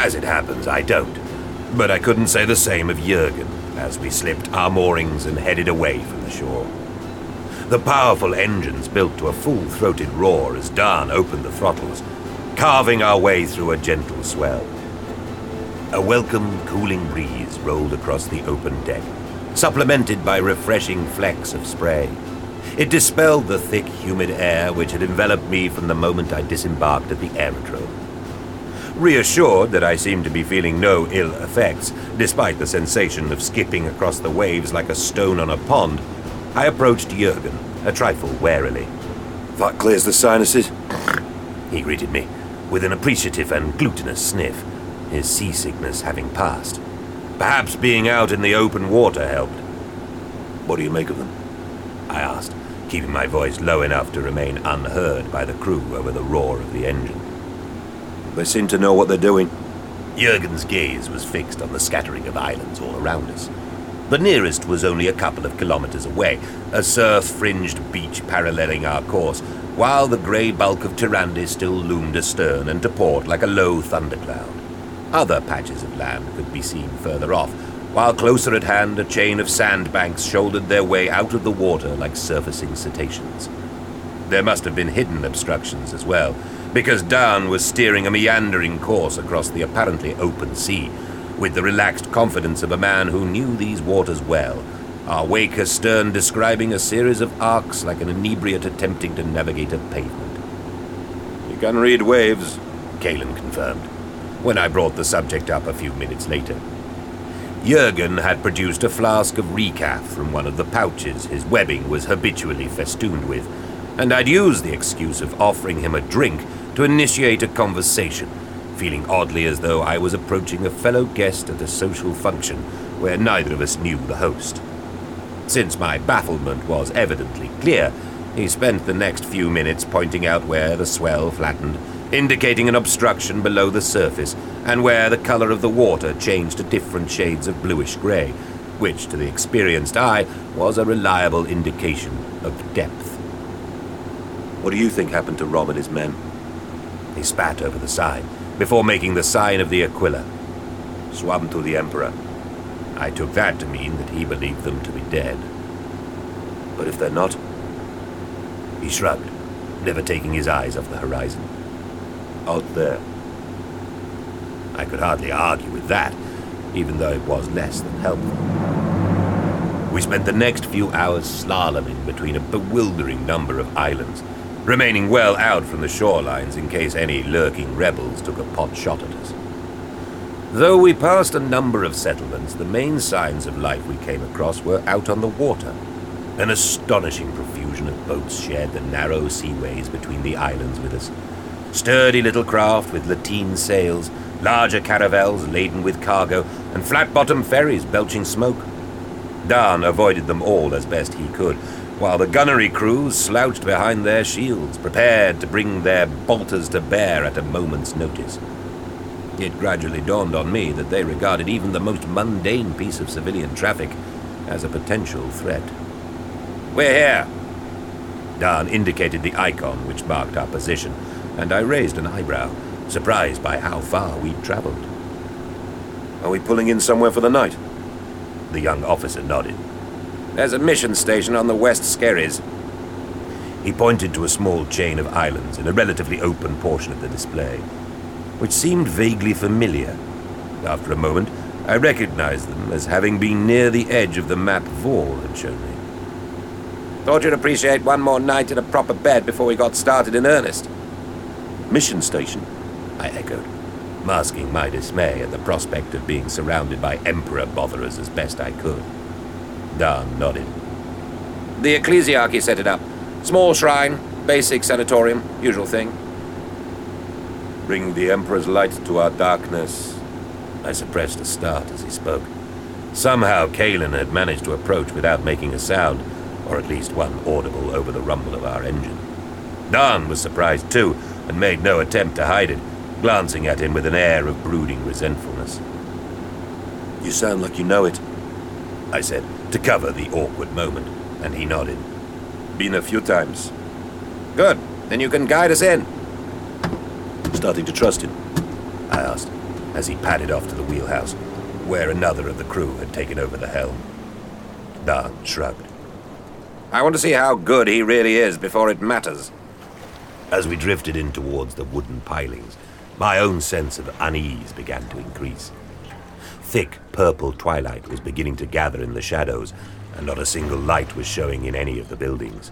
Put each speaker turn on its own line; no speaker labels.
As it happens, I don't. But I couldn't say the same of Jurgen as we slipped our moorings and headed away from the shore. The powerful engines built to a full throated roar as Dan opened the throttles, carving our way through a gentle swell. A welcome, cooling breeze rolled across the open deck, supplemented by refreshing flecks of spray. It dispelled the thick, humid air which had enveloped me from the moment I disembarked at the aerodrome. Reassured that I seemed to be feeling no ill effects, despite the sensation of skipping across the waves like a stone on a pond, I approached Jurgen, a trifle warily.
That clears the sinuses?
He greeted me, with an appreciative and glutinous sniff, his seasickness having passed. Perhaps being out in the open water helped.
What do you make of them?
I asked, keeping my voice low enough to remain unheard by the crew over the roar of the engine.
They seem to know what they're doing.
Jurgen's gaze was fixed on the scattering of islands all around us. The nearest was only a couple of kilometers away, a surf-fringed beach paralleling our course, while the grey bulk of Tyrande still loomed astern and to port like a low thundercloud. Other patches of land could be seen further off, while closer at hand a chain of sandbanks shouldered their way out of the water like surfacing cetaceans. There must have been hidden obstructions as well, because Dan was steering a meandering course across the apparently open sea, with the relaxed confidence of a man who knew these waters well, our wake astern describing a series of arcs like an inebriate attempting to navigate a pavement.
You can read waves,
Kalen confirmed, when I brought the subject up a few minutes later. Jurgen had produced a flask of recaf from one of the pouches his webbing was habitually festooned with, and I'd used the excuse of offering him a drink to initiate a conversation, feeling oddly as though I was approaching a fellow guest at a social function where neither of us knew the host. Since my bafflement was evidently clear, he spent the next few minutes pointing out where the swell flattened, indicating an obstruction below the surface, and where the color of the water changed to different shades of bluish gray, which to the experienced eye was a reliable indication of depth.
What do you think happened to Rob and his men?
He spat over the side before making the sign of the Aquila.
Swam to the Emperor.
I took that to mean that he believed them to be dead.
But if they're not?
He shrugged, never taking his eyes off the horizon.
Out there.
I could hardly argue with that, even though it was less than helpful. We spent the next few hours slaloming between a bewildering number of islands, remaining well out from the shorelines in case any lurking rebels took a pot shot at us. Though we passed a number of settlements, the main signs of life we came across were out on the water. An astonishing profusion of boats shared the narrow seaways between the islands with us. Sturdy little craft with lateen sails, larger caravels laden with cargo, and flat-bottomed ferries belching smoke. Dan avoided them all as best he could, while the gunnery crews slouched behind their shields, prepared to bring their bolters to bear at a moment's notice. It gradually dawned on me that they regarded even the most mundane piece of civilian traffic as a potential threat. We're here! Dan indicated the icon which marked our position, and I raised an eyebrow, surprised by how far we'd traveled.
Are we pulling in somewhere for the night?
The young officer nodded. There's a mission station on the West Skerries. He pointed to a small chain of islands in a relatively open portion of the display, which seemed vaguely familiar. After a moment, I recognized them as having been near the edge of the map Vor had shown me. Thought you'd appreciate one more night in a proper bed before we got started in earnest.
Mission station?
I echoed, masking my dismay at the prospect of being surrounded by Emperor botherers as best I could. Dan nodded. The ecclesiarchy set it up. Small shrine, basic sanatorium, usual thing.
Bring the Emperor's light to our darkness.
I suppressed a start as he spoke. Somehow Kalin had managed to approach without making a sound, or at least one audible over the rumble of our engine. Dan was surprised too, and made no attempt to hide it, glancing at him with an air of brooding resentfulness.
You sound like you know it,
I said, to cover the awkward moment, and he nodded.
Been a few times.
Good. Then you can guide us in.
Starting to trust him?
I asked. as he padded off to the wheelhouse, where another of the crew had taken over the helm. Dan shrugged.
I want to see how good he really is before it matters.
As we drifted in towards the wooden pilings, my own sense of unease began to increase. Thick purple twilight was beginning to gather in the shadows, and not a single light was showing in any of the buildings.